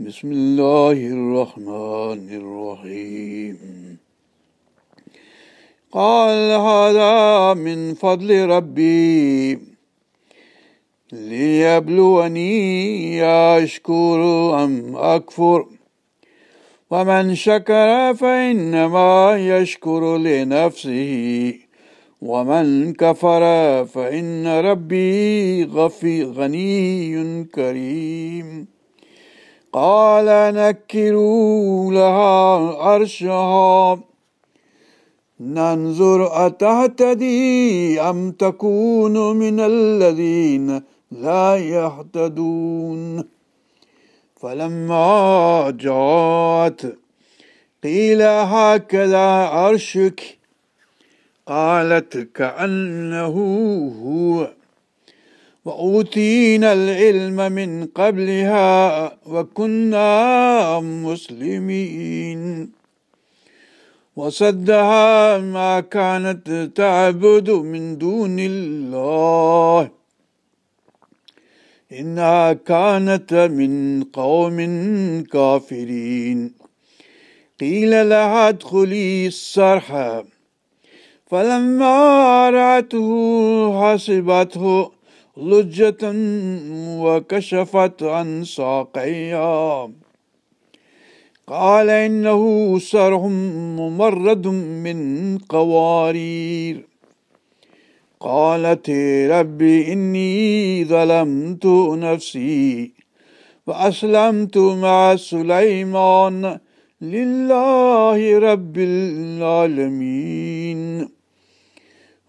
بسم الله الرحمن الرحيم. قال هذا من فضل ربي. ليبلوني أشكر أم أكفر. ومن شكر فإنما يشكر لنفسه. ومن كفر فإن ربي غفي غني كريم. قال نكروا لها عرشها. ننظر أتهتدي أم تكون من الذين لا يهتدون. فلما جاءت قيل هكذا عرشك؟ قالت كأنه هو. وأوتينا العلم من قبلها وكنا مسلمين. وصدها ما كانت تعبد من دون الله. إنها كانت من قوم كافرين. قيل لها ادخلي الصرح. فلما رأته حسبته لجة وكشفت عن ساقيها. قال إنه سرح ممرد من قوارير. قالت رب إني ظلمت نفسي وأسلمت مع سليمان. لله رب العالمين.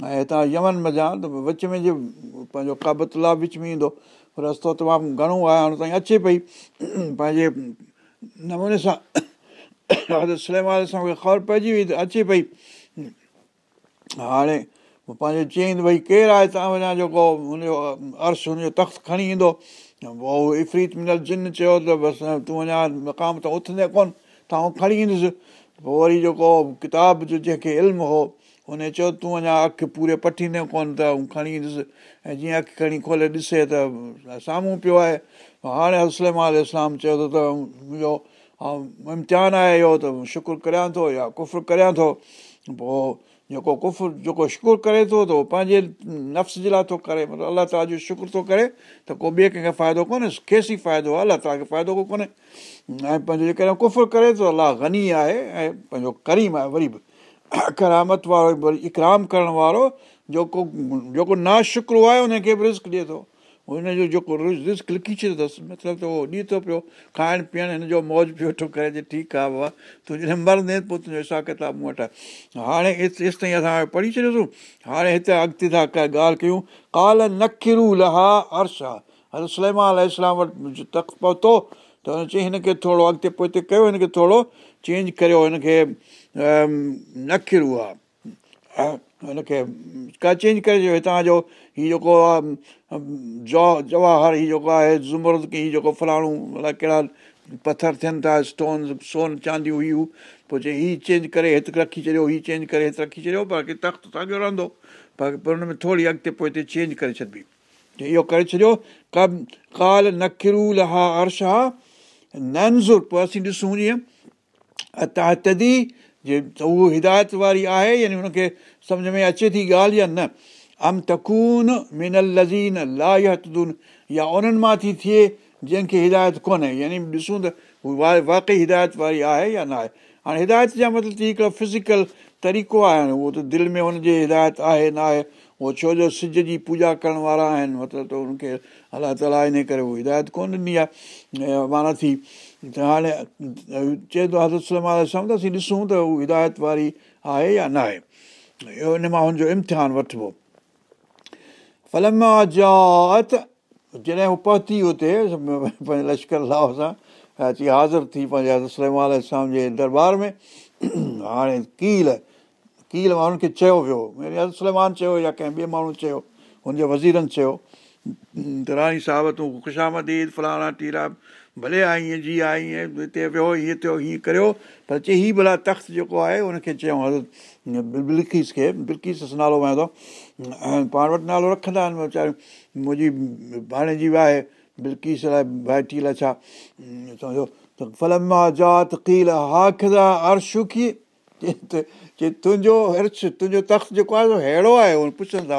۽ هتان يمن مزا ته وچ ۾ جي پنهنجو ڪابتلا وچ ۾ ايندو رستو تمام گهڻو آهي هاڻي تائين اچي پئي پنهنجي نموني سان سليمان سان خبر پئجي وئي ته اچي پئي. هاڻي پنهنجو چيئين ته ڀئي ڪير آهي توهان وڃان جيڪو هن جو عرش هن جو تخت کڻي ايندو؟ پوءِ افريت منل جن چيو ته بس تون وڃان مقام ته اٿندي ڪونه توهان کڻي ايندس. پوءِ وري جيڪو ڪتاب جو جنهن کي علم هو هن چيو تون اڃا اک پوري پٽيندي ڪونه ته کڻي ايندس ۽ جيئن اک کڻي کولي ڏسي ته سامهون پيو آهي. هاڻي اسلم اسلام چيو ته منهنجو امتحان آهي اهو ته شڪر ڪريان ٿو يا ڪف ڪريان ٿو. پوءِ جيڪو ڪف جيڪو شڪر ڪري ٿو ته اهو پنهنجي نفس جي لاءِ ٿو ڪري. مطلب الله تالا جو شڪر ٿو ڪري ته ڪو ٻئي ڪنهن کي فائدو ڪونهي. کيس ئي فائدو آهي الله تالا کي فائدو ڪونهي. ۽ پنهنجو جيڪڏهن ڪفر ڪري ٿو الله گني آهي ۽ پنهنجو ڪريم آهي وري به ڪرامت وارو وري اڪرام ڪرڻ وارو جيڪو جيڪو ناشڪر آهي ان کي به رسڪ ڏئي ٿو. هن جو جيڪو رسڪ لکي ڇڏيو اٿس مطلب ته اهو ڏئي ٿو پيو کائڻ پيئڻ هن جو موج پيو ويٺو ڪري جي ٺيڪ آهي بابا تون جڏهن مرندي پوءِ تنهنجو حساب ڪتاب مون وٽ هاڻي ايس تائين اسان پڙهي ڇڏيوسين. هاڻي هتي اڳتي ٿا ڳالهه ڪيون ڪال نکرو لها عرش. هر سليما ال اسلام وٽ تخت پهتو ته هن چئي هن کي ٿورو اڳتي پوءِ هتي ڪيو هن کي ٿورو چينج ڪريو هن کي نکرو آهي هن کي ڪا چينج ڪري هتان جو هيءُ جيڪو آهي جوا جواهر هيءُ جيڪو آهي زمرد ڪه جيڪو فلاڻو الائي ڪهڙا پٿر ٿين ٿا اسٽون سون چانديون هيءَ پوءِ چئي هيءُ چينج ڪري هتي رکي ڇڏيو هيءُ چينج ڪري هتي رکي ڇڏيو باقي تخت ساڳيو رهندو. پر پر هن ۾ ٿوري اڳتي پوءِ هتي چينج ڪري ڇڏبي. اهو ڪري ڇڏيو. ڪال نکرو لها عرش آهي ننزر پوءِ اسين ڏسون جيئن عطا تدي جي اهو هدايت واري آهي يعني هن کي سمجهه ۾ اچي ٿي ڳالهه يا نه. ام تڪون منل لزين لاتون يا انهن مان ٿي ٿئي جنهن کي هدايت ڪونهي. يعني ڏسون ته هو واقعي هدايت واري آهي يا نه آهي. هاڻي هدايت جا مطلب ته هڪڙو فزيڪل طريقو آهي اهو ته دل ۾ هن جي هدايت آهي نه آهي. اهو ڇو جو سج جي پوڄا ڪرڻ وارا آهن. مطلب ته ان کي الله تالا ان ڪري اهو هدايت ڪونه ڏني آهي. معنيٰ ٿي ته هاڻي چئي ٿو حضرت سلم ته اسين ڏسون ته هو هدايت واري آهي يا نه آهي اهو ان مان هن جو امتحان وٺبو فلم جات جڏهن هو پهتي هتي لشڪر لاهه سان اچي حاضر ٿي پنهنجي حضرت اسلام جي درٻار ۾ هاڻي ڪيل ڪيل ماڻهن کي چيو ويو سلمان چيو يا ڪنهن ٻئي ماڻهو چيو هن جي وزيرن چيو ته راڻي صاحب تون خشامديد فلاڻا ٽيرا ڀلي آئي آئي ائين هتي ويو هيئن ٿيو هيئن ڪريو پر چئي هيءُ ڀلا تخت جيڪو آهي هن کي چيئون بلڪيس کي بلڪيس نالو وڻندو ۽ پاڻ وٽ نالو رکندا آهن ويچاريون منهنجي ڀاڻي جي واهي بلڪيس لاءِ ڀائٽي لاءِ ڇا؟ تنهنجو عرش تنهنجو تخت جيڪو آهي اهڙو آهي پڇن ٿا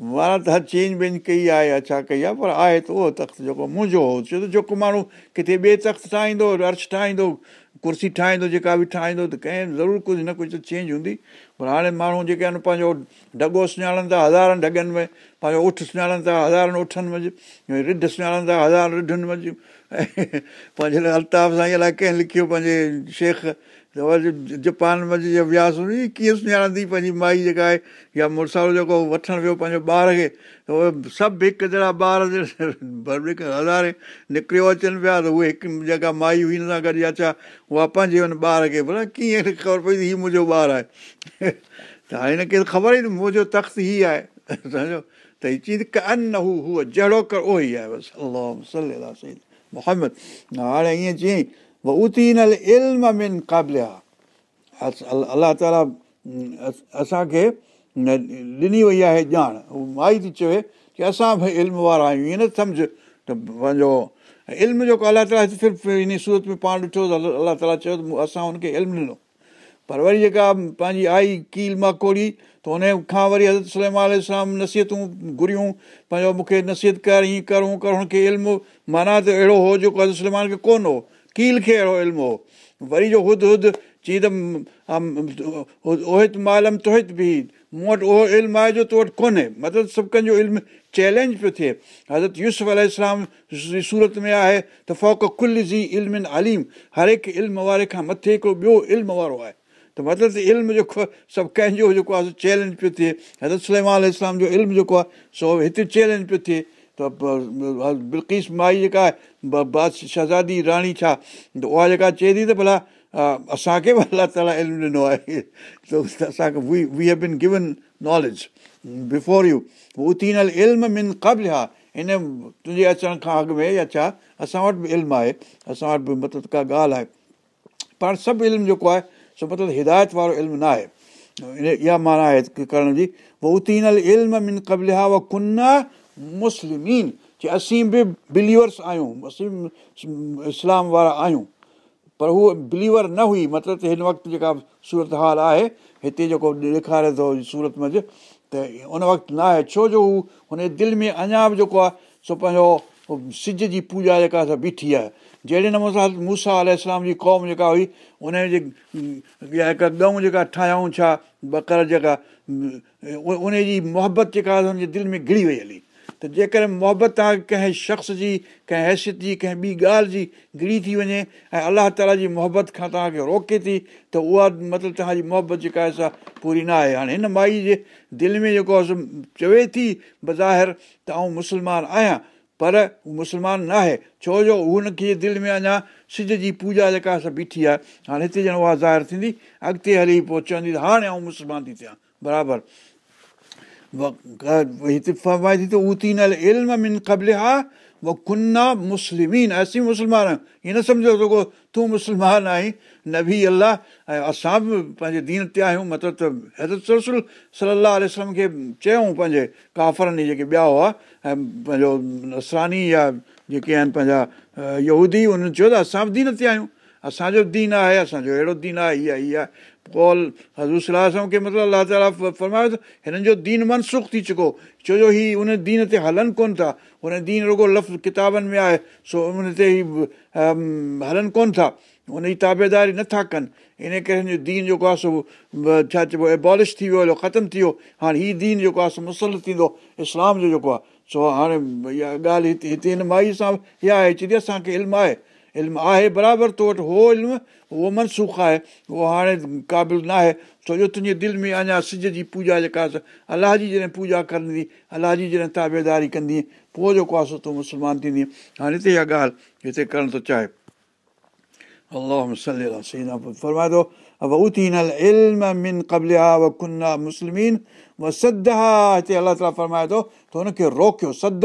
معنيٰ ته چينج وينج ڪئي آهي يا ڇا ڪئي آهي پر آهي ته اهو تخت جيڪو منهنجو هو ڇو ته جيڪو ماڻهو ڪٿي ٻئي تخت ٺاهيندو عرش ٺاهيندو ڪرسي ٺاهيندو جيڪا به ٺاهيندو ته ڪنهن ضرور ڪجهه نه ڪجهه ته چينج هوندي پر هاڻي ماڻهو جيڪي آهن پنهنجو ڍڳو سڃاڻن ٿا هزارن ڍگن ۾ پنهنجو اٺ سڃاڻن ٿا هزارن اٺن ۾ رڍ سڃاڻن ٿا هزار رڍن ۾۽ پنهنجي لاءِ الطاف سان ائين الائي ڪنهن لکيو پنهنجي شيخ ته جاپان ۾ وياسين هئي ڪيئن سڃاڻندي؟ پنهنجي مائي جيڪا آهي يا مڙس جيڪو وٺڻ ويو پنهنجو ٻار کي اهي سڀ هڪ جهڙا ٻار هزاري نڪريو اچن پيا ته اهي هڪ جيڪا مائي هئي هن سان گڏ يا ڇا اها پنهنجي هن ٻار کي ڀلا ڪيئن خبر پئي هيءُ منهنجو ٻار آهي. ته هاڻي هن کي خبر ئي نه منهنجو تخت هيءَ آهي. سمجهو؟ ته هيءَ چيز ڪن نه هو هوءَ جهڙو ڪر اهو ئي آهي بس. الله محمد. هاڻي ائين چيئين علم من قابل الله تالا اسان کي ڏني وئي آهي ڄاڻ مائي ٿي چوي ڪه اسان به علم وارا آهيون ائين نه سمجهه ته پنهنجو علم جيڪو الله تالا صرف ان سورت ۾ پاڻ ڏٺو ته الله تالا چيو ته اسان هن کي علم ڏنو پر وري جيڪا پنهنجي آئي ڪيل ماڪوڙي ته هن کان وري حضرت سلم اسلام نسيهتون گهريون پنهنجو مون کي نصيحت ڪر هيئن ڪر ڪر هن کي علم معنيٰ ته اهڙو هو جيڪو حضرت سلمان کي ڪونه هو ڪيل کي اهڙو علم هو وري جو حد حد چئي ته اوهت مالم توهت به مون وٽ اهو علم آهي جو تو وٽ ڪونهي مطلب سڀ ڪنهن جو علم چئلينج پيو ٿئي حضرت يوسف ال اسلام سورت ۾ آهي ته فوق ڪل زي علم اليم. هر هڪ علم واري کان مٿي هڪڙو ٻيو علم وارو آهي ته مطلب ته علم جيڪو سڀ ڪنهن جو جيڪو آهي چئلينج پيو ٿئي حضرت سلما اسلام جو علم جيڪو آهي سو هتي چئلينج پيو ٿئي ته بلڪيس مائي جيڪا آهي بادشاهه شهزادي راڻي ڇا؟ ته اها جيڪا چئي ٿي ته ڀلا اسان کي به الله تالا علم ڏنو آهي. ته اسان کي we we have been given knowledge before you اٿينل علم من قبل ها. هن تنهنجي اچڻ کان اڳ ۾ يا ڇا؟ اسان وٽ به علم آهي. اسان وٽ به مطلب ڪا ڳالهه آهي. پاڻ سڀ علم جيڪو آهي سو مطلب هدايت وارو علم نه آهي اها معنيٰ آهي ڪرڻ جي. اٿينل علم من قبل ها و ڪنا مسلمين چئي اسين به بليورس آهيون اسين اسلام وارا آهيون پر هوءَ بليور نه هئي مطلب ته هن وقت جيڪا سورت حال آهي هتي جيڪو ڏيکاري ٿو سورت منجهه ته ان وقت نه آهي ڇو جو هو هن دل ۾ اڃا به جيڪو آهي سو پنهنجو سج جي پوڄا جيڪا آهي بيٺي آهي جهڙي نموني سان موسيٰ ال اسلام جي قوم جيڪا هئي ان جي هڪ ڳئون جيڪا ٺاهيون ڇا بڪر جيڪا ان جي محبت جيڪا هن جي دل ۾ گهري وئي هلي ته جيڪڏهن محبت توهان کي ڪنهن شخص جي ڪنهن حيثيت جي ڪنهن ٻي ڳالهه جي گري ٿي وڃي ۽ الله تالا جي محبت کان توهان کي روڪي ٿي ته اها مطلب توهان جي محبت جيڪا آهي سا پوري نه آهي. هاڻي هن مائي جي دل ۾ جيڪو آهي چوي ٿي بزاهر ته آئون مسلمان آهيان پر مسلمان نه آهي. ڇو جو هن کي دل ۾ اڃا سج جي پوڄا جيڪا آهي بيٺي آهي. هاڻي هتي ڄڻ اها ظاهر ٿيندي اڳتي هلي پوءِ ته هاڻي آئون مسلمان ٿي ٿيان. برابر مسلمين اسين مسلمان آهيون هيئن نه سمجهو سگهو تون مسلمان آهين نبي الله ۽ اسان به پنهنجي دين تي آهيون مطلب ته حضرت رسول صلاح وسلم کي چيون پنهنجي ڪافرن جيڪي ٻيا هئا ۽ پنهنجو نسراني يا جيڪي آهن پنهنجا يهودي انهن چيو ته اسان به دين تي آهيون اسان جو دين آهي اسان جو اهڙو دين آهي هيءَ هيءَ پوءِ حضور صلاح کي مطلب الله تالا فرمايو ته هنن جو دين منسوک ٿي چڪو. ڇو جو هيءَ ان دين تي هلن ڪونه ٿا. هن دين رڳو لفظ ڪتابن ۾ آهي سو ان تي ئي هلن ڪونه ٿا. ان جي تابيداري نٿا ڪن. ان ڪري هن جو دين جيڪو آهي سو ڇا چئبو آهي ايبالش ٿي ويو هلو ختم ٿي ويو. هاڻي هيءُ دين جيڪو آهي سو مسل ٿيندو اسلام جو جيڪو آهي. سو هاڻي اها ڳالهه هتي هتي هن مائي سان اها آهي چئي اسان کي علم آهي علم آهي برابر تو وٽ اهو علم اهو منسوک آهي اهو هاڻي قابل نه آهي. ڇو جو تنهنجي دل ۾ اڃا سج جي پوڄا جيڪا الله جي جڏهن پوڄا ڪندي الله جي جڏهن تابيداري ڪندي پوءِ جيڪو آهي سو تون مسلمان ٿيندي. هاڻي هتي اها ڳالهه هتي ڪرڻ ٿو چاهي. الله فرمائي ٿو مسلمين. سد ها هتي الله تالا فرمائي ٿو ته هن کي روڪيو سد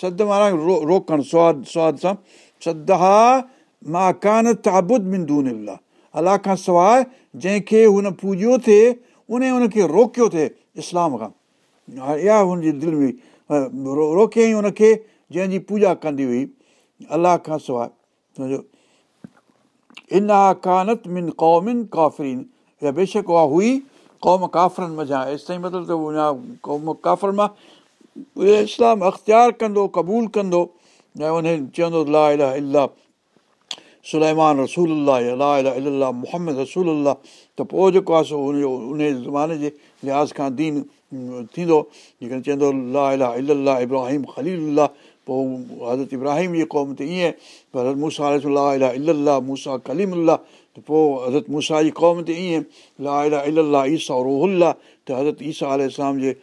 سد معنيٰ روڪڻ سواد سواد سان سد مان ڪانه تابد مندون الله کان سواءِ جنهن کي هن پوڄيو ٿئي ان هن کي روڪيو ٿئي اسلام کان اها هن جي دل ۾ روڪيئين هن کي جنهن جي پوڄا ڪندي هئي الله کان سواءِ سمجهو انا ڪانت من قومن ڪافرين اها بيشڪ اها هئي قوم ڪافرن مزا ايس تائين مطلب ته قوم ڪافر مان اسلام اختيار ڪندو قبول ڪندو ۽ ان چوندو لا الاهه الاهه سلمان رسول الا الا محمد رسول ته پوءِ جيڪو آهي سو ان زماني جي لحاظ کان دين ٿيندو جيڪڏهن چوندو لا الا الاهه ابراهيم خليل پوءِ حضرت ابراهيم جي قوم تي ائين حضرت موسيٰ لا الا الاهه ڪليم ته پوءِ حضرت موسيٰ جي قوم تي ائين لا الا الاهه ايسا روهلا ته حضرت ايسا اسلام جي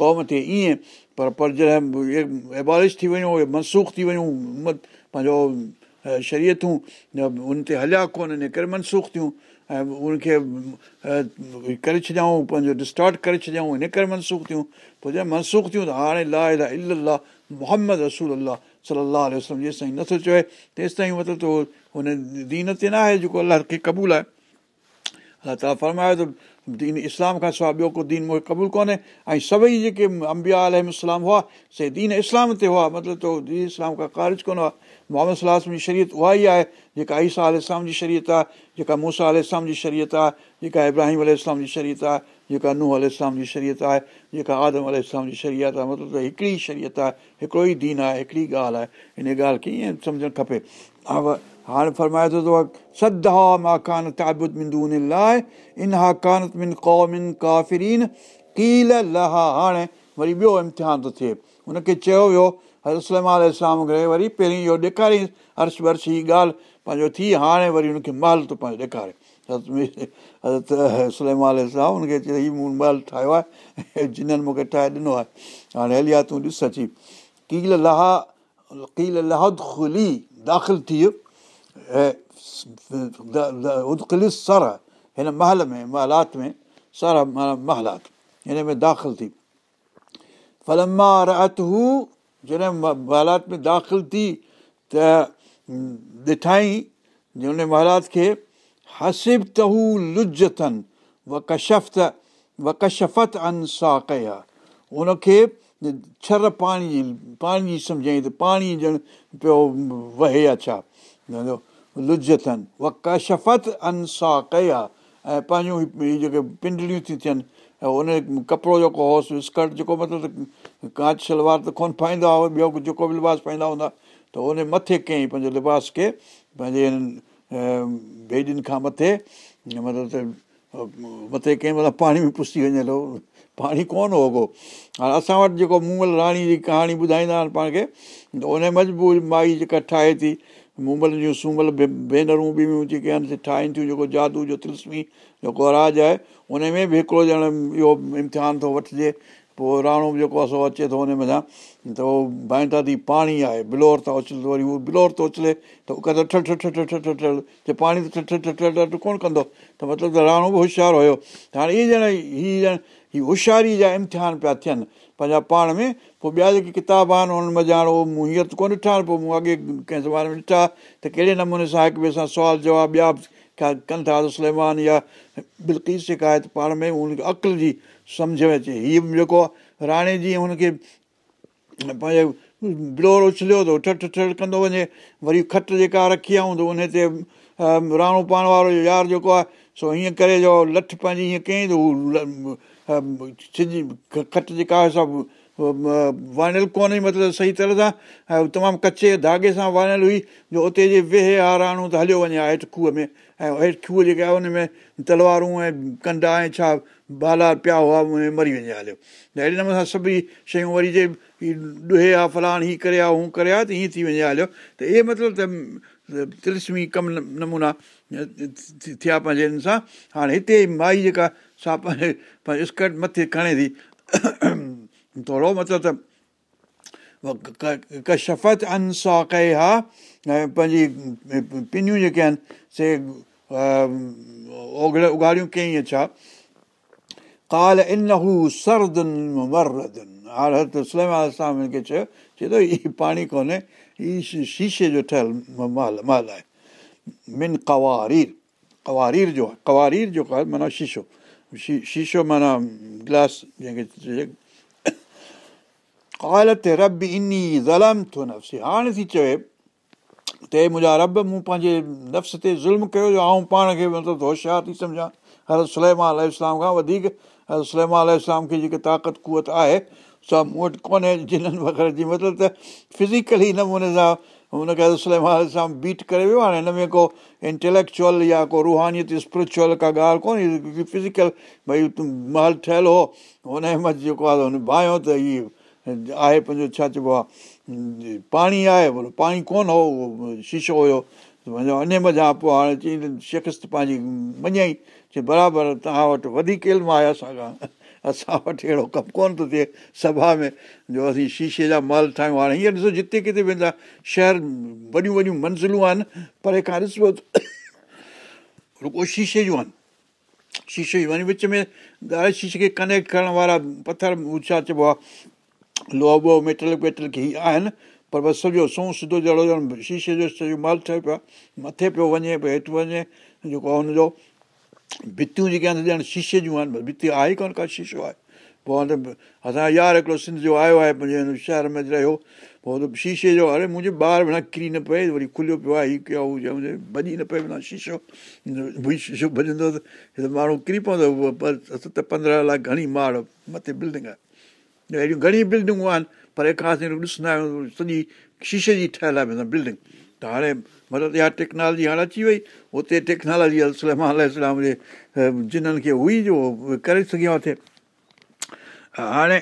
قوم تي ائين پر پر جڏهن ايبالش ٿي وڃون منسوک ٿي وڃون پنهنجو شرييتون ان تي هليا ڪونه ان ڪري منسوک ٿيون ۽ ان کي ڪري ڇڏيئون پنهنجو ڊسٽارٽ ڪري ڇڏيئون هن ڪري منسوک ٿيون پوءِ جڏهن منسوک ٿيون ته هاڻي لا الا الاهه محمد رسول الله صلاح وسلم جيستائين نٿو چئي تيستائين مطلب ته هن دين تي نه آهي جيڪو الله کي قبول آهي. الله تالا فرمايو ته دين اسلام کان سواءِ ٻيو ڪو دين مون کي قبول ڪونهي. ۽ سڀئي جيڪي امبيا ال اسلام هئا سي دين اسلام تي هئا مطلب ته دين اسلام کان خارج ڪونه هئا. محمد صلاح جي شرييت اها ئي آهي جيڪا ايسا ال اسلام جي شرييت آهي جيڪا موسيٰ ال اسلام جي شرييت آهي جيڪا ابراهيم ال اسلام جي شرييت آهي جيڪا ننهن ال اسلام جي شرييت آهي جيڪا آدم ال جي شرييت آهي مطلب ته هڪڙي شرييت آهي هڪڙو ئي دين آهي هڪڙي ڳالهه آهي. هن ڳالهه کي ائين سمجهڻ کپي هاڻي فرمائي ٿو ته سد ها مان ڪانه تابد مندون لاءِ ان ها ڪانت من قومن ڪافرين ڪيل لها هاڻي وري ٻيو امتحان ٿو ٿئي هن کي چيو ويو حضرت اسلام کي وري پهرين اهو ڏيکاريئين عرش ورش هيءَ ڳالهه پنهنجو ٿي هاڻي وري هن کي مهل ٿو پنهنجو ڏيکاري هن کي هيءُ مون مهل ٺاهيو آهي جنن مون کي ٺاهي ڏنو آهي هاڻي هلي آهي تون ڏس اچي ڪيل لها ڪيل لهد خلي داخل ٿي سر هن مهل ۾ محلات ۾ سر معنيٰ محلات هن ۾ داخل ٿي فلما رات هو جڏهن محلات ۾ داخل ٿي ته ڏٺائي هن محلات کي هسب ته هو لج اٿن وڪشفت وڪشفت ان سا ڪيا ان کي ڇر پاڻي پاڻي سمجهائين ته پاڻي ڄڻ پيو وهي ڇا؟ لج اٿن و ڪشفت ان سا ڪيا ۽ پنهنجون هيءَ جيڪي پنڊليون ٿي ٿين ۽ ان ڪپڙو جيڪو هوس اسڪرٽ جيڪو مطلب ڪانچ سلوار ته ڪونه پائيندا هئا ٻيو جيڪو به لباس پائيندا هوندا ته ان مٿي ڪيئين پنهنجي لباس کي پنهنجي هنن ڀيڄين کان مٿي مطلب ته مٿي ڪنهن مهل پاڻي ۾ پسي وڃي هلو پاڻي ڪونه هو ڪو هاڻي اسان وٽ جيڪو مومل راڻي جي ڪهاڻي ٻڌائيندا آهن پاڻ کي ته ان مجبور مائي جيڪا ٺاهي ٿي مومل جون سومل ڀينرون به جيڪي آهن ٺاهين ٿيون جيڪو جادو جو تلسمي جيڪو راج آهي ان ۾ به هڪڙو ڄڻ اهو امتحان ٿو وٺجي پوءِ راڻو به جيڪو آهي سو اچي ٿو هن ۾ ته اهو ڀائيندا ٿي پاڻي آهي بلور ٿا اڇلي وري اهو بلور ٿو اڇلي ته اهو ٺٺ ٺٺ پاڻي ته ٺٺ ڪونه ڪندو ته مطلب ته راڻو به هوشيار هيو ته هاڻي اهي ڄڻ هيءَ ڄڻ هيءَ هوشياري جا امتحان پيا ٿين. پنهنجا پاڻ ۾ پوءِ ٻيا جيڪي ڪتاب آهن انهن ۾ ڄاڻ اهو مون هينئر ته ڪونه ڏٺا آهن پوءِ مون اڳي ڪنهن زماني ۾ ڏٺا. ته ڪهڙي نموني سان هڪ ٻئي سان سوال جواب ٻيا ڪن ٿا سليمان يا بلڪيس جيڪا آهي ته پاڻ ۾ هن کي عقل جي سمجهه ۾ اچي. هيءَ جيڪو آهي راڻي جيئن هن کي پنهنجي بلور اڇليو ته ٺٺ ٺٺ ڪندو وڃي وري کٽ جيڪا رکي آهي ته ان تي راڻو پائڻ وارو يار جيڪو آهي سو هيئن ڪري جو لٺ پنهنجي هيئن ڪيئين ته هو سج کٽ جيڪا آهي سڀ وانيل ڪونهي مطلب صحيح طرح سان ۽ تمام ڪچي ڌاڳي سان وانيل هئي جو اتي جي ويهي ها راڻو ته هليو وڃي هيٺ کوهه ۾.۽ هيٺ کوهه جيڪي آهي هن ۾ تلوارون ۽ ڪنڊا ۽ ڇا بالا پيا هئا ان ۾ مري وڃي هليو. ته اهڙي نموني سان سڀئي شيون وري جي ڏهي ها فلاڻ هيءَ ڪري ها هو ڪري ها ته هيئن ٿي وڃي هليو. ته اهي مطلب ته تلسمي ڪم نمونا ٿيا پنهنجي هن سان. هاڻي هتي مائي جيڪا سا پنهنجي پنهنجي اسڪرٽ مٿي کڻي ٿي ٿورو مطلب ته ڪشفت اسان ڪئي ها پنهنجي پنيون جيڪي آهن سي اوگهڙ اگهاڙيون ڪيئين ڇا ڪال ان سليم هن کي چيو چئي ٿو هيءُ پاڻي ڪونهي هيءُ شيشي جو ٺهيل مال مال آهي من ڪوارير ڪوارير جو آهي ڪوارير جيڪو آهي معنيٰ شيشو شي شيشو معنيٰ گلاس جنهن کي چئجي ڪال تي رب اني ظلم ٿو نفسي هاڻي ٿي چوي تي منهنجا رب مون پنهنجي نفس تي ظلم ڪيو آئون پاڻ کي مطلب هوشيار ٿي سمجهان هر سليما ال کان وڌيڪ هر سليما ال کي جيڪي طاقت ڪوت آهي سا مون وٽ ڪونهي جنهن وغيره جي مطلب ته فزيڪلي نموني سان هن کي سليما سان بيٽ ڪري ويو هاڻي هن ۾ ڪو انٽيليڪچئل يا ڪو رهانيت سپرچئل ڪا ڳالهه ڪونهي فزيڪل ڀئي مهل ٺهيل هو هن جي جيڪو آهي هن ڀايو ته هيءَ آهي پنهنجو ڇا چئبو آهي پاڻي آهي پاڻي ڪونه هو اهو شيشو هيو پنهنجو اني مزا پوءِ هاڻي چئي شڪست پنهنجي مڃائي چئي برابر توهان وٽ وڌيڪ علم آهي اسان کان اسان وٽ اهڙو ڪم ڪونه ٿو ٿئي سڀا ۾ جو اسين شيشي جا مهل ٺاهيون. هاڻي هيئن ڏسو جتي ڪٿي ويندا شهر وڏيون وڏيون منزلون آهن پر کان ڏسو رڪو شيشي جون آهن. شيشي جون وڃي وچ ۾ ڏاڍي شيشي کي ڪنيڪٽ ڪرڻ وارا پٿر ڇا چئبو آهي لوهه ووه ميٽل ويٽل کي آهن پر بس سڄو سون سڌو جهڙو ڄڻ شيشي جو سڄو مال ٺهيو پيو آهي مٿي پيو وڃي پيو هيٺ وڃي جيڪو آهي هن جو ڀتيون جيڪي آهن ڄڻ شيشي جون آهن. ڀتي آهي ئي ڪونه ڪا شيشو آهي. پوءِ هاڻي اسان جو يار هڪڙو سنڌ جو آيو آهي پنهنجي شهر ۾ رهيو. پوءِ ته شيشي جو اڙي منهنجي ٻار معنيٰ ڪري نه پئي وري کليو پيو آهي هيءَ ڪيو هو چيو ڀڄي نه پئي معنيٰ شيشو ڀئي شيشو ڀڄندو ته ماڻهو ڪري پوندو ست پندرهن لاءِ گهڻي ماڙ مٿي بلڊنگ آهي. اهڙيون گهڻي بلڊنگون آهن پر کان ڏسندا آهيون سڄي شيشي جي ٺهيل آهي بلڊنگ ته هاڻي مطلب اها ٽيڪنالاجي هاڻي اچي وئي هتي ٽيڪنالاجي سلمان جي جنهن کي هئي جو ڪري سگهيا ٿئي هاڻي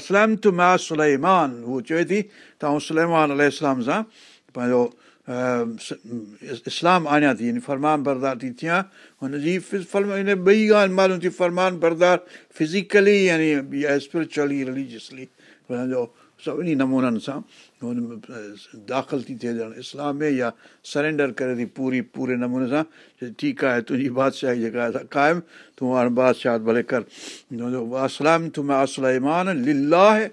اسلم ت مان سليمان هو چوي ٿي ته آئون سليمان ال سان پنهنجو اسلام آڻيان ٿي يعني فرمان بردار ٿي ٿيان هن جي هن ٻئي ڳالهه معلوم ٿي فرمان بردار فزيڪلي يعني سپرچئلي رليجيسلي هن جو سڀني نمونن سان هن داخل ٿي ٿئي ڄڻ اسلام ۾ يا سرينڊر ڪري ٿي پوري پوري نموني سان ٺيڪ آهي تنهنجي بادشاهي جيڪا آهي قائم تون هاڻي بادشاهه ڀلي ڪر اسلام تون اسلمان للاهه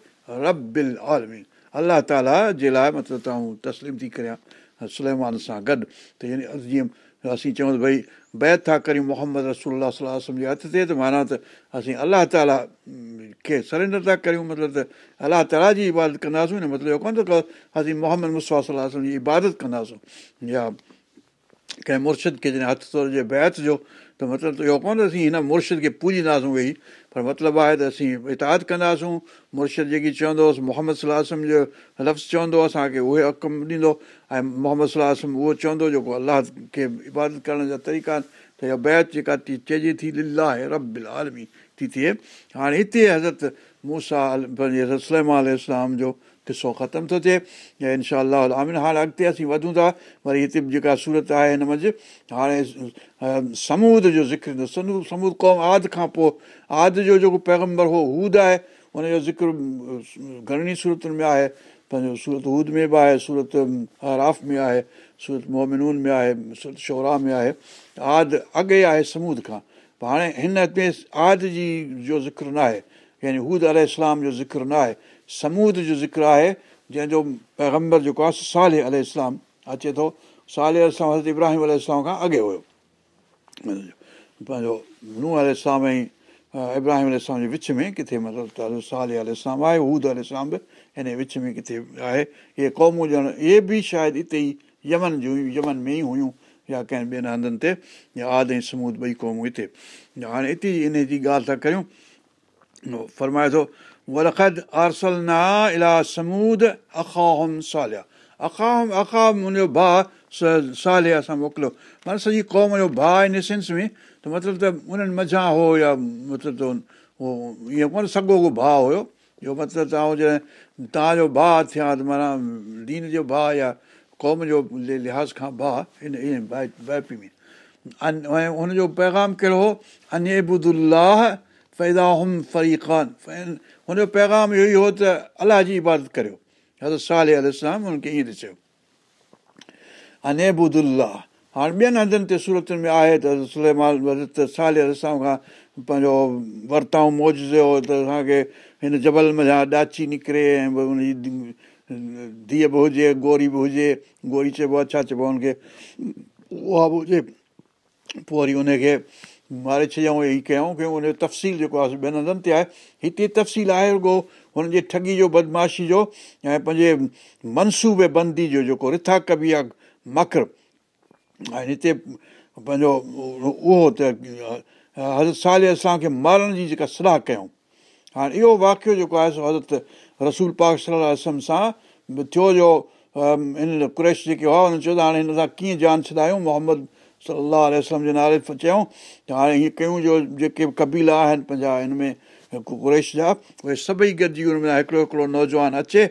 ربل آلمين الله تالا جي لاءِ مطلب توهان تسليم ٿي ڪريان سليمان سان گڏ ته يعني جيئن اسين ته ڀئي بيت ٿا ڪريون محمد رسول صلاح جي هٿ تي ته معنيٰ ته اسين الله تالا کي سرينڊر ٿا ڪريون مطلب ته الله تالا جي عبادت ڪنداسين هن مطلب اهو ڪونه ٿو اسين محمد مسوا صلاح جي عبادت ڪنداسين. يا ڪنهن مرشد کي جڏهن هٿ ٿو هجي بيت جو ته مطلب اهو ڪونه اسين هن مرشد کي پوجينداسين ويهي پر مطلب آهي ته اسين اتاد ڪنداسون. مرشد جيڪي چوندو هئس محمد صلاح جو لفظ چوندو اسان کي اهي حڪم ڏيندو. ۽ محمد صلاح اهو چوندو جيڪو الله کي عبادت ڪرڻ جا طريقا آهن. ته اها بيت جيڪا ٿي چئجي ٿي عالمي ٿي ٿئي. هاڻي هتي حضرت موسيٰ رسلما اسلام جو قصو ختم ٿو ٿئي ۽ انشا آمن هاڻي اڳتي اسين وڌون ٿا وري هتي به جيڪا سورت آهي هن منجهه هاڻي سمود جو ذڪر ايندو سمود سمود قوم آد کان پوءِ آد جو جيڪو پيگمبر هو هود آهي هن جو ذڪر گهڻن صورتن ۾ آهي پنهنجو سورت هود ۾ به آهي سورت راف ۾ آهي سورت مومنون ۾ آهي سورت شورا ۾ آهي آد اڳي آهي سمود کان هاڻي هن ۾ آد جي جو ذڪر نه آهي يعني هود ال جو ذڪر نه آهي سمود جو ذڪر آهي جنهن جو پيگمبر جيڪو آهي سالي ال اسلام اچي ٿو. سالي الارم حضرت ابراهيم ال کان اڳي هيو. پنهنجو ننهن ال اسلام ۽ ابراهيم ال جي وچ ۾ ڪٿي مطلب سالي ال اسلام آهي هود ال اسلام به هن وچ ۾ ڪٿي آهي. اهي قومون ڄڻ اهي به شايد هتي ئي يمن جون يمن ۾ ئي هيون يا ڪنهن ٻين هنڌن تي يا آد ۽ سمود ٻئي قومون هتي هاڻي هتي ان جي ڳالهه ٿا ڪريون. فرمائي ٿو ولکد آرسل الا سمود اکاهم ساليا اکاهم اکام هن جو ڀاءُ سالي اسان موڪليو معنيٰ سڄي قوم جو ڀاءُ ان سينس ۾ ته مطلب ته انهن مزا هو يا مطلب ته اهو ائين ڪونه سڳو ڪو ڀاءُ هيو جو مطلب توهان جڏهن توهان جو ڀاءُ ٿيا ته معنيٰ دين جو ڀاءُ يا قوم جو لحاظ کان ڀاءُ ان ڀائپي ۾۽ هن جو پيگام ڪهڙو هو انيبدلاهه فيدا هم فري خان هن جو پيگام اهو ئي هو ته الله جي عبادت ڪريو حضرت سال اسلام هن کي ائين چيو انيبدلاهه هاڻي ٻين هنڌن تي صورتن ۾ آهي ته حضرت سال اسلام کان پنهنجو ورتائون موجون ته اسان کي هن جبل مٿان ڏاچي نڪري ۽ هن جي ڌيءَ به هجي گوري به هجي گوري چئبو آهي ڇا چئبو آهي هن کي اها به هجي پوءِ وري ان کي ماري ڇڏيئون هيءَ ڪيون ڪه ان جو تفصيل جيڪو آهي ٻين هنڌن تي آهي. هتي تفصيل آهي رڳو هن جي ٺڳي جو بدمعاشي جو ۽ پنهنجي منصوبي بندي جو جيڪو رٿا ڪبي آهي مکر ۽ هتي پنهنجو اهو ته حضرت سال اسان کي مارڻ جي جيڪا صلاح ڪيون. هاڻي اهو واقعو جيڪو آهي سو حضرت رسول پاڪ سلم سان ٿيو جو هن ڪريش جيڪي هئا هنن چيو ته هاڻي هن سان ڪيئن جان ڇڏايون؟ محمد صلاح وسلم جي نالي چيون ته هاڻي هيئن ڪيون جو جيڪي ڪبيلا آهن پنهنجا هن ۾ ڪريش جا اهي سڀئي گڏجي هن ۾ هڪڙو هڪڙو نوجوان اچي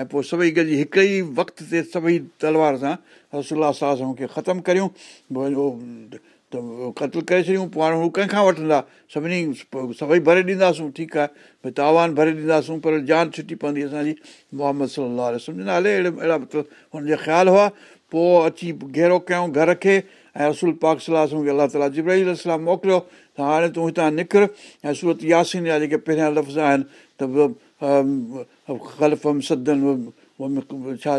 ۽ پوءِ سڀئي گڏجي هڪ ئي وقت تي سڀئي تلوار سان رسولا ساهه کي ختم ڪريون ته قتل ڪري ڇڏيون پوءِ هاڻي هو ڪنهن کان وٺندا؟ سڀني سڀئي ڀري ڏينداسون ٺيڪ آهي ڀئي تاوان ڀري ڏينداسون پر جان ڇٽي پوندي اسان جي محمد صلاح سمجهندا هلي اهڙي اهڙا مطلب هن جا خيال هئا پوءِ اچي گهيرو ڪيون گهر کي ۽ رسول پاڪ صلاح کي الله تالا جبراهي اسلام موڪليو ته هاڻي تون هتان نڪر ۽ سورت ياسين جا جيڪي پهريان لفظ آهن ته خلفم سدن ڇا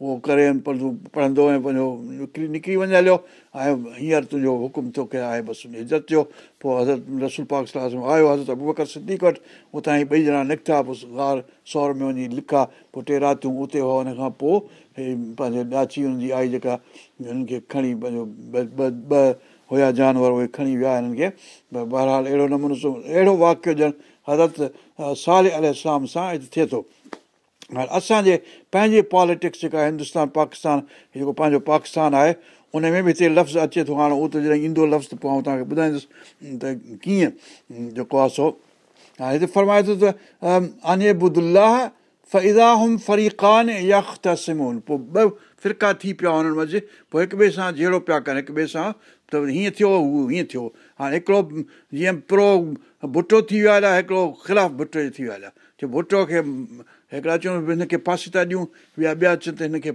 اهو ڪري تون پڙهندو ۽ پنهنجو نڪري نڪري وڃي هليو ۽ هينئر تنهنجو حڪم توکي آهي بس عزت جو پوءِ حضرت رسول پاڪ صلاح آيو حضرت ابوبڪر سديڪ وٽ. اتان ئي ٻئي ڄڻا نڪتا پوءِ گار سور ۾ وڃي لکا پوءِ ٽي راتيون اتي هئا هن کان پوءِ هي پنهنجي ڏاچي هن جي آئي جيڪا هنن کي کڻي پنهنجو ٻه هئا جانور اهي کڻي ويا هنن کي. بهرحال اهڙو نمونو اهڙو واقعو ڄڻ حضرت سال ال اسلام سان ٿئي ٿو هاڻي اسان جي پنهنجي پاليٽڪس جيڪا هندستان پاڪستان جيڪو پنهنجو پاڪستان آهي ان ۾ به هتي لفظ اچي ٿو هاڻي اهو ته جڏهن ايندو لفظ ته پوءِ آئون توهان کي ٻڌائيندس ته ڪيئن جيڪو آهي سو هاڻي هتي فرمائي ٿو ته اني بدلاهه فيدا هم فريقان ياختسمون پوءِ ٻه فرڪا ٿي پيا هنن منجهه پوءِ هڪ ٻئي سان جهڙو پيا ڪن هڪ ٻئي سان ته هيئن ٿيو هو هيئن ٿيو هاڻي هڪڙو جيئن پرو ڀٽو ٿي ويو آهي هڪڙو خلاف ڀٽي ٿي ويو آهي ڀٽو کي هڪڙا چون هن کي ڦاسي ٿا ڏيون ٻيا ٻيا چون ته هن کي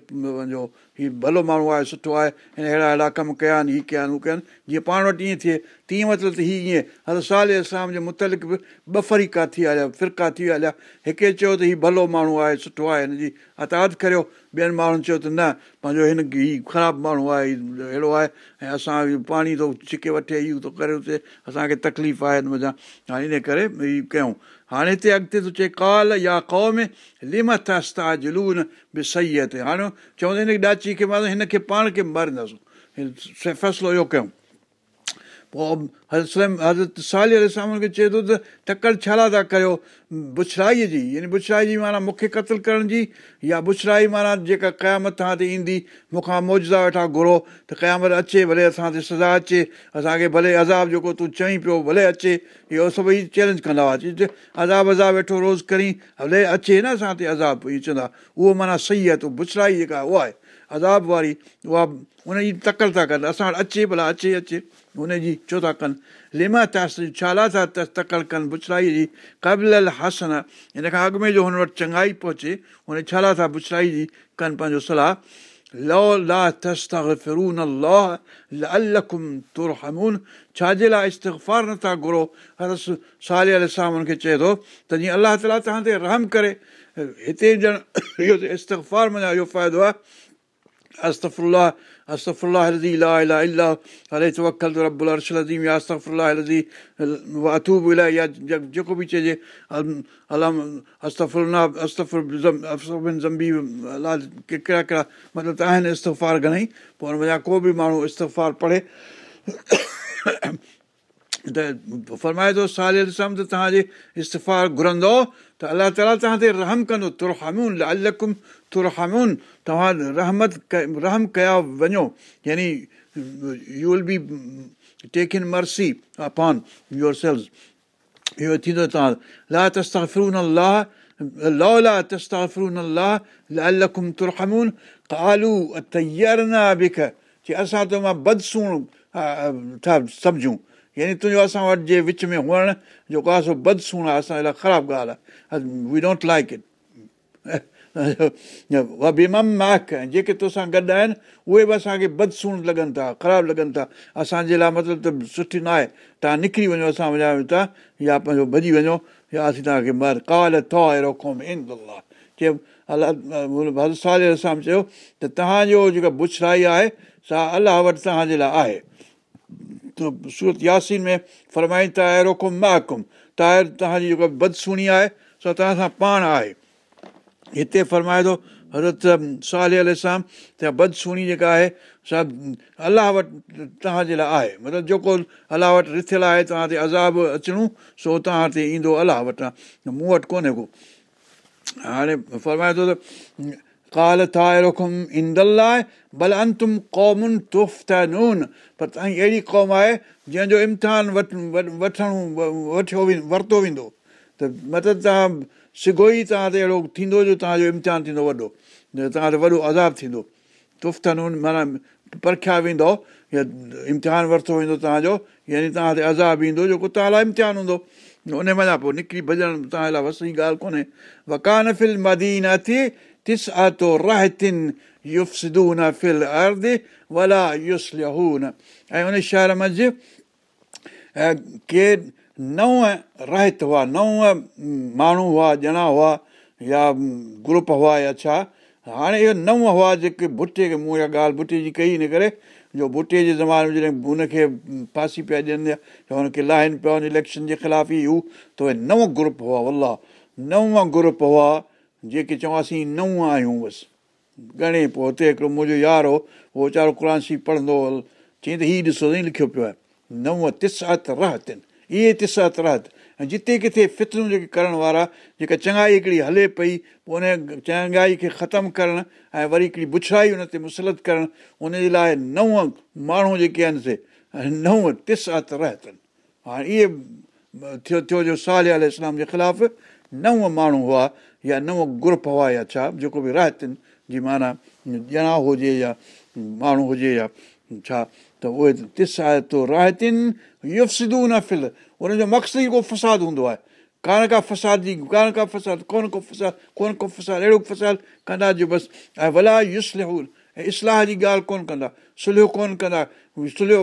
هيءُ ڀلو ماڻهو آهي سٺو آهي هن اهڙا اهڙا ڪم ڪيا آهن هيءَ ڪيا آهن هو ڪيا آهن جيئن پاڻ وٽ ائين ٿئي تيئن مطلب ته هيءَ ائين هر سال اسلام جي مطلق به ٻه فريقا ٿي هليا فرڪا ٿي هليا هڪي چيو ته هيءُ ڀلو ماڻهو آهي سٺو آهي هن جي هتاهت ڪريو ٻين ماڻهن چيو ته نه پنهنجو هن هيءُ خراب ماڻهو آهي هيءُ اهڙو آهي ۽ اسان پاڻي ٿو ڇڪي وٺي اهو ٿو ڪري اتي اسان کي تڪليف آهي هن مٿان هاڻي ان ڪري هيءُ ڪيون هاڻي هتي اڳتي ٿو چئي ڪال يا قوم لمت جلون به صحيح آهي هتي هاڻي چوندا هن کي ڏاچي کي مان هن کي پاڻ کي مارينداسين فيصلو اهو ڪيون پوءِ حضرت حضرت سال سامان کي چئي ٿو ته تڪڙ ڇا ٿا ڪريو. بڇڙائيءَ جي يعني بڇڙائي جي معنيٰ مون کي قتل ڪرڻ جي يا بڇڙائي معنيٰ جيڪا قيامت توهان تي ايندي مون کان موجدا ويٺا گهرو ته قيامت اچي ڀلي اسان تي سزا اچي اسان کي ڀلي عذاب جيڪو تون چئين پيو ڀلي اچي اهو سڀئي چئلينج ڪندا هئا. عذاب عذاب ويٺو روز ڪري ڀلي اچي نه اسان تي عذاب اهو چوندا اهو معنيٰ صحيح آهي تون بڇڙائي جيڪا اها آهي. عذاب واري اها ان جي تڪڙ ٿا ڪن اسان وٽ اچي ڀلا اچي اچي هن جي ڇو ٿا ڪن لمت ڇالا ٿا تڪڙ ڪن بڇڙائي جي قبل هسن هن کان اڳ ۾ جو هن وٽ چڱائي پهچي هن جي ڪن پنهنجو صلاح ڇا جي لاءِ استفار نٿا گهرو هر سال سال کي چئي ٿو ته جيئن الله تالا توهان تي رحم ڪري هتي ڄڻ اهو استفار معنيٰ اهو فائدو آهي استفلا استفلا هلزي لا الا الا هلي توڪل ربل ارشل عظيم يا استفلا هلزي اٿوب الا يا جيڪو به چئجي الارم استفلا استفر افبن زمبي الله ڪي ڪهڙا ڪهڙا مطلب ته آهن استفار گهڻيئي پوءِ هن وڃان ڪو به ماڻهو استفار پڙهي ته فرمائي ٿو سال ڏسم ته توهان جي استفار گهرندو ته الله تالا توهان تي رحم ڪندو ترهمون الڪم ترهمون توهان رحمت رحم ڪيا وڃو. يعني you will be take in mercy upon your selves اهو ٿيندو توهان لا تستفرون الله لو لا تستفرون الله الڪم ترهمون. ڪالو تيارنا بک چئي اسان ته مان بدسوڻ ٿا سمجهون. يعني تنهنجو اسان وٽ جي وچ ۾ هئڻ جيڪو آهي سو بدسوڻ آهي اسان جي لاءِ خراب ڳالهه آهي. وي ڊونٽ لائيڪ اٽ مهڪ ۽ جيڪي تو سان گڏ آهن اهي به اسان کي بدسوڻ لڳن ٿا خراب لڳن ٿا اسان جي لاءِ مطلب ته سٺي نه آهي توهان نڪري وڃو اسان وڃان ٿا يا پنهنجو ڀڄي وڃو يا اسين توهان کي مر ڪال ٿو چئي الله سال اسان چيو ته توهان جو جيڪا بڇرائي آهي سا الله وٽ توهان جي لاءِ آهي سورت ياسين ۾ فرمائي تاهرم مهڪم طاهر توهان جي جيڪا بدسوڻي آهي سو توهان سان پاڻ آهي هتي فرمائي ٿو حضرت سال سام ته بدسوڻي جيڪا آهي سا الله وٽ توهان جي لاءِ آهي. مطلب جيڪو الله وٽ رٿيل آهي توهان تي عذاب اچڻو سو توهان تي ايندو الله وٽان. مون وٽ ڪونهي ڪو. هاڻي فرمائي ٿو ته ڪال تاهرم ايندل آهي ڀلي انتم قومن تفتون پر توهان جي اهڙي قوم آهي جنهن جو امتحان وٺ وٺڻ وٺيو ورتو ويندو. ته مطلب توهان سگو ئي توهان تي اهڙو ٿيندو جو توهان جو امتحان ٿيندو وڏو توهان تي وڏو عذاب ٿيندو تفتون معنيٰ پرکيا ويندو يا امتحان ورتو ويندو توهان جو يعني توهان تي عذاب ايندو جيڪو توهان لاءِ امتحان هوندو ان مڃان پوءِ نڪري ڀڄڻ توهان جي لاءِ وسي ڳالهه ڪونهي وڪان فل مدين اٿي ٿس آتو راهتن يفسدون فل ارد ولا يسلهون ۽ ان شهر منجهه ڪي نو رهت هئا نو ماڻهو هئا ڄڻا هئا يا گروپ هئا يا ڇا هاڻي اهو نو هئا جيڪي ڀٽي کي مون اها ڳالهه ڀٽي جي ڪئي هن ڪري جو ڀٽي جي زماني ۾ جڏهن هن کي فانسي پيا ڏين يا هن کي لاهن پيا هن اليڪشن جي خلاف ئي هو ته اهي نو گروپ هئا الله نو گروپ هئا جيڪي چوانسين نو آهيون بس. گهڻي پوءِ هتي هڪڙو منهنجو يار هو اهو ويچارو قر شي پڙهندو چئي ته هيءُ ڏسو لکيو پيو آهي. نو تسات رهت آهن اهي تسات جتي ڪٿي فترون جيڪي ڪرڻ وارا جيڪا چڱائي هڪڙي هلي پئي پوءِ ان چڱائي کي ختم ڪرڻ ۽ وري هڪڙي بڇائي هن تي مسلت ڪرڻ ان جي لاءِ نو ماڻهو جيڪي آهن سي نو تسات هاڻي اهي ٿيو ٿيو جو سال اسلام جي خلاف نو ماڻهو هئا يا نو گروپ هئا يا ڇا جيڪو به رهت آهن جي معنيٰ ڄڻا هجي يا ماڻهو هجي يا ڇا ته اهي ٿس آهي تو راهتن يفسدو نه فل ان جو مقصد ئي ڪو فساد هوندو آهي ڪانه ڪا فساد جي ڪانه ڪا فساد ڪونه ڪو فساد ڪونه ڪو فساد اهڙو فساد ڪندا جو بس ۽ ڀلا يسلهو ۽ اصلاح جي ڳالهه ڪونه ڪندا سليو ڪونه ڪندا سليو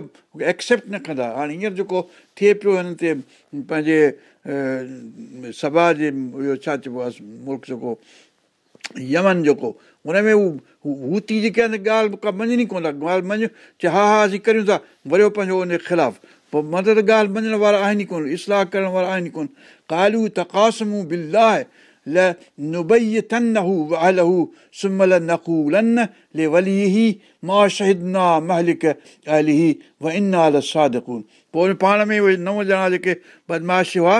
ايڪسيپٽ نه ڪندا هاڻي هينئر جيڪو ٿئي پيو هن تي پنهنجي سڀا جي اهو ڇا چئبو آهي ملڪ جيڪو يمن جيڪو هن ۾ هو ٿي جيڪي آهي ڳالهه ڪا مڃڻي ڪونه ٿا ڳالهه مڃ چئي ها ها اسين ڪريون ٿا وريو پنهنجو ان خلاف پوءِ مدد ڳالهه مڃڻ وارا آهن ئي ڪونه اصلاح ڪرڻ وارا آهن ئي ڪونه تڪاسمون هو هو هي هي پوءِ پاڻ ۾ اهي نو ڄڻا جيڪي بدمعاش هئا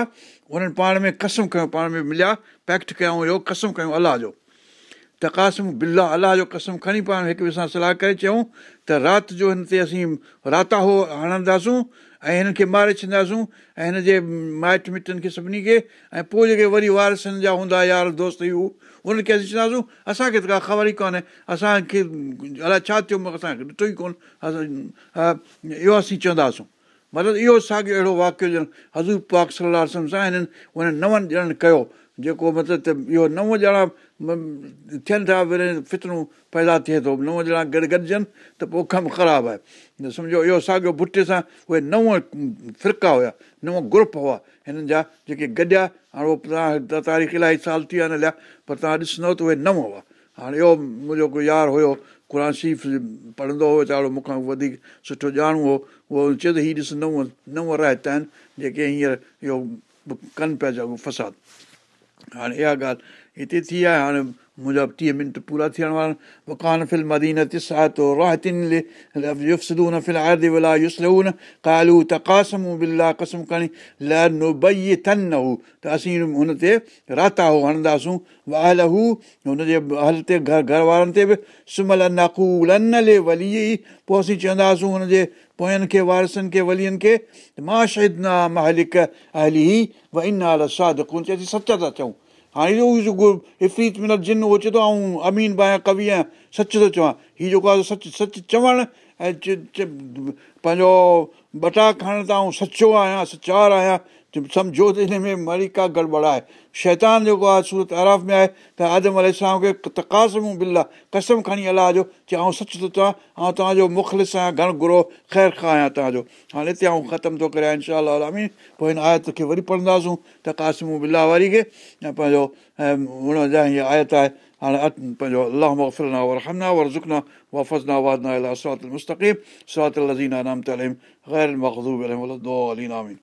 انهن پاڻ ۾ قسم ڪيون پاڻ ۾ مليا پيڪيٽ ڪيون هيو قسم ڪيون الله جو ته قاسم بلا الله جو قسم کڻي پاڻ هڪ ٻئي سان صلاح ڪري چيون ته رات جو هن تي اسين راتاهو هڻنداسون ۽ هنن کي ماري ڇڏينداسون ۽ هن جي مائٽ مٽن کي سڀني کي ۽ پوءِ جيڪي وري وارثن جا هوندا يار دوست هو انهن کي اسين چونداسون اسان کي ته ڪا خبر ئي ڪونهي اسان کي الائي ڇا ٿيو اسان کي ڏٺو ئي ڪونه اهو اسين چونداسون. مطلب اهو ساڳيو اهڙو واقعو ڄڻ حضور پاڪ صلاح سان هنن انهن نون ڄڻن ڪيو جيڪو مطلب ته اهو نو ڄڻا ٿين ٿا وري فترون پيدا ٿئي ٿو. نو ڄڻا گڏ گڏجن ته پوءِ ڪم خراب آهي. سمجهو اهو ساڳيو ڀٽي سان اهي نو فرڪا هئا نو گروپ هئا. هنن جا جيڪي گڏيا هاڻي اهو توهان تاريخ الاهي سال ٿي ويا هليا پر توهان ڏسندؤ ته اهي نو هئا. هاڻي اهو منهنجو ڪو يار هيو قر شريف پڙهندو هو ويچارو مون کان وڌيڪ سٺو ڄاڻو هو. اهو چئي ته هيءَ ڏس نو نو رايت آهن جيڪي هينئر اهو ڪن پيا چڱو فساد هاڻي اها ڳالهه هتي ٿي آهي هاڻي منهنجا ٽيهه منٽ پورا ٿيڻ وارا مدين ڪالو هو ته اسين هن تي راتا هو هڻنداسون هن جي هل تي گهر وارن تي به سمل ولي پوءِ اسين چونداسين هن جي پوين کي وارثن کي ولين کي مان شهيد نه مهلڪ هلي و ان ساد ڪونه چئي سچ ٿا چئون هاڻي اهو جيڪو افريت منت جن اهو چئي ٿو ۽ امين به آهيان ڪوي آهيان سچ ٿو چوان هيءَ جيڪو آهي سچ سچ چوڻ ۽ پنهنجو بٽا کڻڻ ته آئون سچو آهيان سچار آهيان سمجهو ته هن ۾ وري ڪا گڙٻڙ آهي شيطان جيڪو آهي سورت آراف ۾ آهي ته آدم ال کي تڪاسمون بل آهي قسم کڻي الله جو چئي آئون سچ ٿو چوان ۽ توهان جو مخلص آهيان گهڻو گهرو خير کان آهيان توهان جو هاڻي هتي آئون ختم ٿو ڪري انشا پوءِ هن آيت کي وري پڙهنداسون تڪاسمون بلا واري کي ۽ پنهنجو هيءَ آيت آهي هاڻي پنهنجو الله مفلنا ورهمنا ورزڪنا وفزنا وادنا الا صراط مستقيم. صراط لزينا نام تلهم غير مخزوب اليهم ولدالين آمين